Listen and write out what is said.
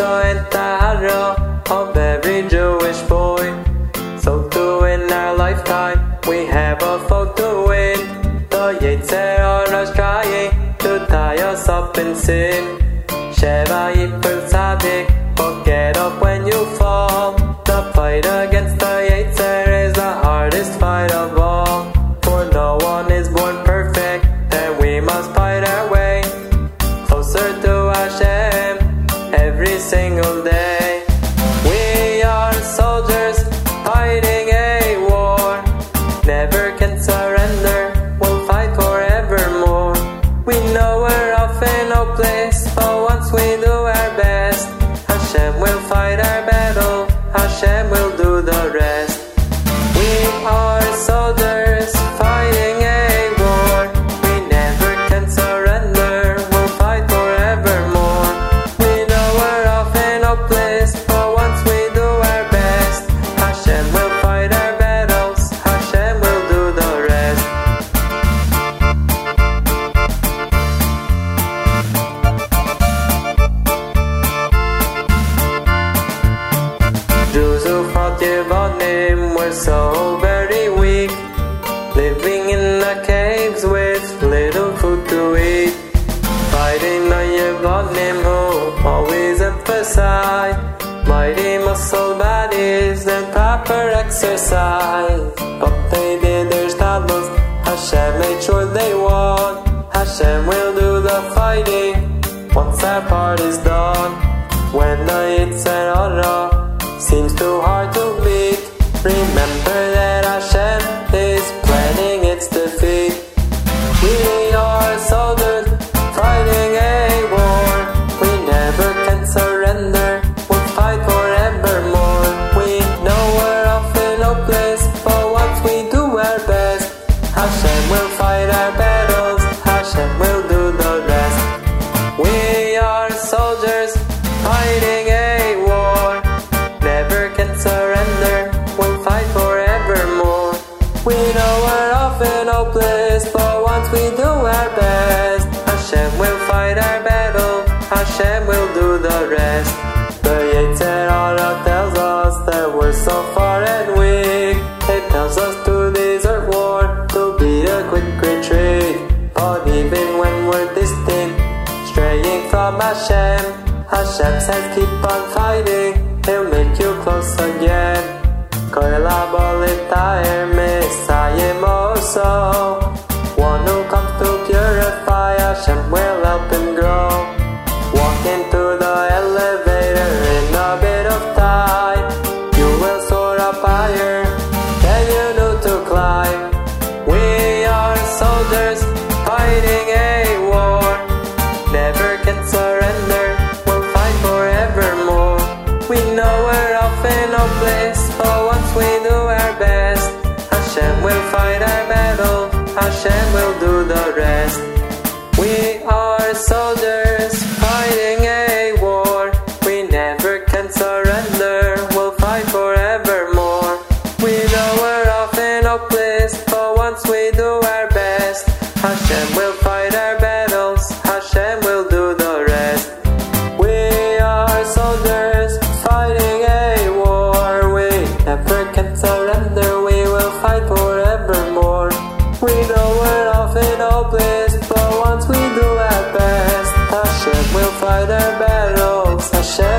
and Tahara of every Jewish boy. So too in our lifetime we have a fault to win. The Yetzer Hara's trying to tie us up in sin. Sheva Yipol Tzadik, but get up when you fall. The fight against the Yetzer is the hardest fight of all. For no one is Hashem Yevonim were so very weak, living in the caves with little food to eat. Fighting the Yevonim who always emphasize mighty muscle bodies and proper exercise. But they did their studies, Hashem made sure they won. Hashem will do the fighting once our part is done. When the Yetzer Hara Hashem will do the rest. The Yetzer Hara tells us that we're so far and weak. It tells us to desert war, to beat a quick retreat. But even when we're distant, straying from Hashem, Hashem says keep on fighting, He'll make you close again. Messiah Moso One who comes to purify Hashem from bliss. For once we do our best. Hashem will fight our battle. Hashem will do the rest. We are soldiers fighting a war. We never can surrender. We'll fight forevermore. We know we're often hopeless. For once we do our best. Hashem will We know we're off in hopeless, but once we do our best, Hashem will fight our battles. Hashem